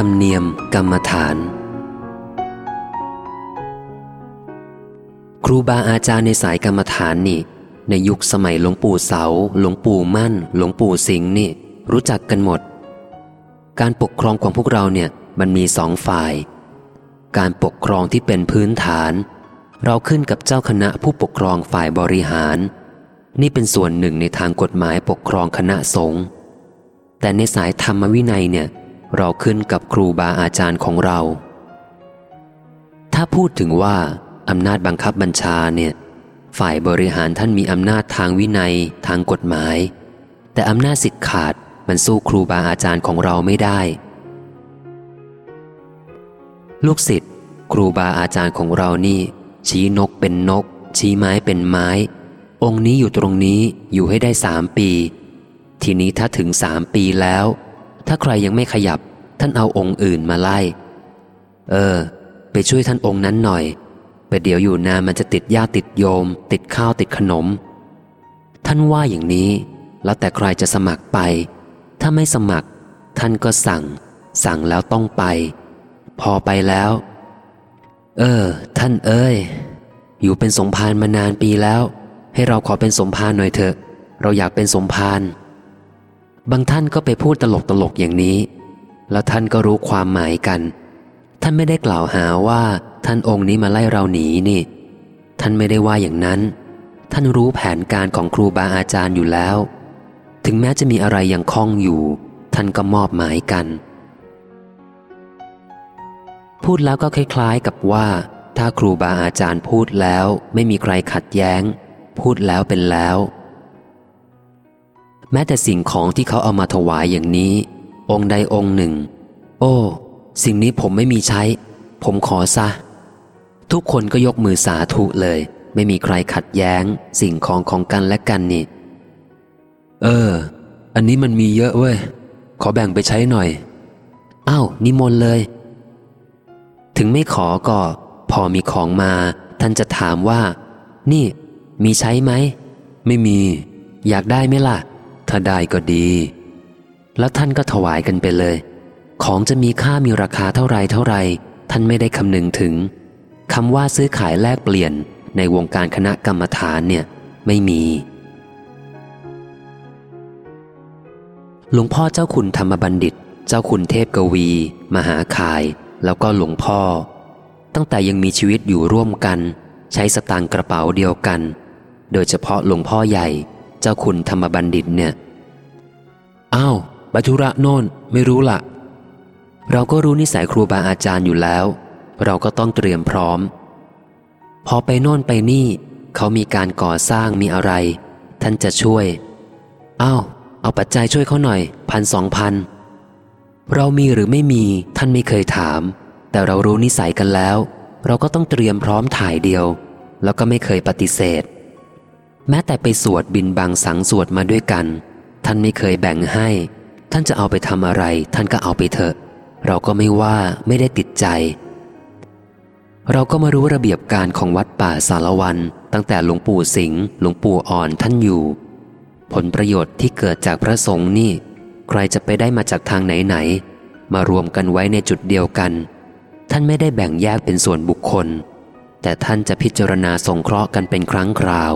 ธรรมเนียมกรรมฐาน ครูบาอาจารย์ในสายกรรมฐานนี่ ในยุคสมัยหลวงปู่เสาหลวงปู่มั่น หลวงปู่สิงห์นี่ รู้จักกันหมด การปกครองของพวกเราเนี่ยมันมีสองฝ่าย การปกครองที่เป็นพื้นฐาน เราขึ้นกับเจ้าคณะผู้ปกครองฝ่ายบริหาร นี่เป็นส่วนหนึ่งในทางกฎหมายปกครองคณะสงฆ์แต่ในสายธรรมวินัยเนี่ย เราขึ้นกับครูบาอาจารย์ของเรา ถ้าพูดถึงว่าอำนาจบังคับบัญชาเนี่ย ฝ่ายบริหารท่านมีอำนาจทางวินัยทางกฎหมาย แต่อำนาจสิทธิ์ขาดมันสู้ครูบาอาจารย์ของเราไม่ได้ ลูกศิษย์ครูบาอาจารย์ของเรานี่ ชี้นกเป็นนก ชี้ไม้เป็นไม้ องค์นี้อยู่ตรงนี้อยู่ให้ได้สามปี ทีนี้ถ้าถึงสามปีแล้ว ถ้าใครยังไม่ขยับ ท่านเอาองค์อื่นมาไล่ เออ ไปช่วยท่านองค์นั้นหน่อยไปเดี๋ยวอยู่นานมันจะติดญาติติดโยม ติดข้าวติดขนม ท่านว่าอย่างนี้ แล้วแต่ใครจะสมัครไป ถ้าไม่สมัคร ท่านก็สั่ง สั่งแล้วต้องไป พอไปแล้ว เออ ท่านเอ้ย อยู่เป็นสมภารมานานปีแล้ว ให้เราขอเป็นสมภารหน่อยเถอะ เราอยากเป็นสมภาร บางท่านก็ไปพูดตลกตลกอย่างนี้ แล้วท่านก็รู้ความหมายกัน ท่านไม่ได้กล่าวหาว่าท่านองค์นี้มาไล่เราหนีนี่ ท่านไม่ได้ว่าอย่างนั้น ท่านรู้แผนการของครูบาอาจารย์อยู่แล้ว ถึงแม้จะมีอะไรยังคล้องอยู่ ท่านก็มอบหมายกัน พูดแล้วก็คล้ายๆกับว่า ถ้าครูบาอาจารย์พูดแล้ว ไม่มีใครขัดแย้ง พูดแล้วเป็นแล้ว ม้แต่สิ่งของที่เขาเอามาถวายอย่างนี้ องค์ใดองค์หนึ่ง โอ้ สิ่งนี้ผมไม่มีใช้ ผมขอซะ ทุกคนก็ยกมือสาธุเลย ไม่มีใครขัดแย้ง สิ่งของของกันและกันนี่ เออ อันนี้มันมีเยอะเว้ย ขอแบ่งไปใช้หน่อยอ้าวนิมนต์เลย ถึงไม่ขอก็ พอมีของมา ท่านจะถามว่า นี่ มีใช้ไหม ไม่มี อยากได้ไหมล่ะาได้ก็ดี แล้วท่านก็ถวายกันไปเลย ของจะมีค่ามีราคาเท่าไรเท่าไร ท่านไม่ได้คำนึงถึงคำว่าซื้อขายแลกเปลี่ยนในวงการคณะกรรมฐานเนี่ยไม่มี หลวงพ่อเจ้าคุณธรรมบัณฑิต เจ้าคุณเทพกวี มหาคาย แล้วก็หลวงพ่อ ตั้งแต่ยังมีชีวิตอยู่ร่วมกัน ใช้สตางค์กระเป๋าเดียวกัน โดยเฉพาะหลวงพ่อใหญ่ เจ้าคุณธรรมบัณฑิตเนี่ย อ้าวบัทุระโน่นไม่รู้ละเราก็รู้นิสัยครูบาอาจารย์อยู่แล้ว เราก็ต้องเตรียมพร้อม พอไปโน่นไปนี่ เขามีการก่อสร้างมีอะไร ท่านจะช่วยอ้าวเอาปัจจัยช่วยเขาหน่อยพันสองพันเรามีหรือไม่มีท่านไม่เคยถาม แต่เรารู้นิสัยกันแล้ว เราก็ต้องเตรียมพร้อมถ่ายเดียว แล้วก็ไม่เคยปฏิเสธ แม้แต่ไปสวดบินบางสังสวดมาด้วยกัน ท่านไม่เคยแบ่งให้ ท่านจะเอาไปทำอะไร ท่านก็เอาไปเถอะ เราก็ไม่ว่าไม่ได้ติดใจ เราก็มารู้ระเบียบการของวัดป่าสารวันตั้งแต่หลวงปู่สิงห์หลวงปู่อ่อนท่านอยู่ ผลประโยชน์ที่เกิดจากพระสงฆ์นี่ ใครจะไปได้มาจากทางไหนๆมารวมกันไว้ในจุดเดียวกัน ท่านไม่ได้แบ่งแยกเป็นส่วนบุคคล แต่ท่านจะพิจารณาสงเคราะห์กันเป็นครั้งคราว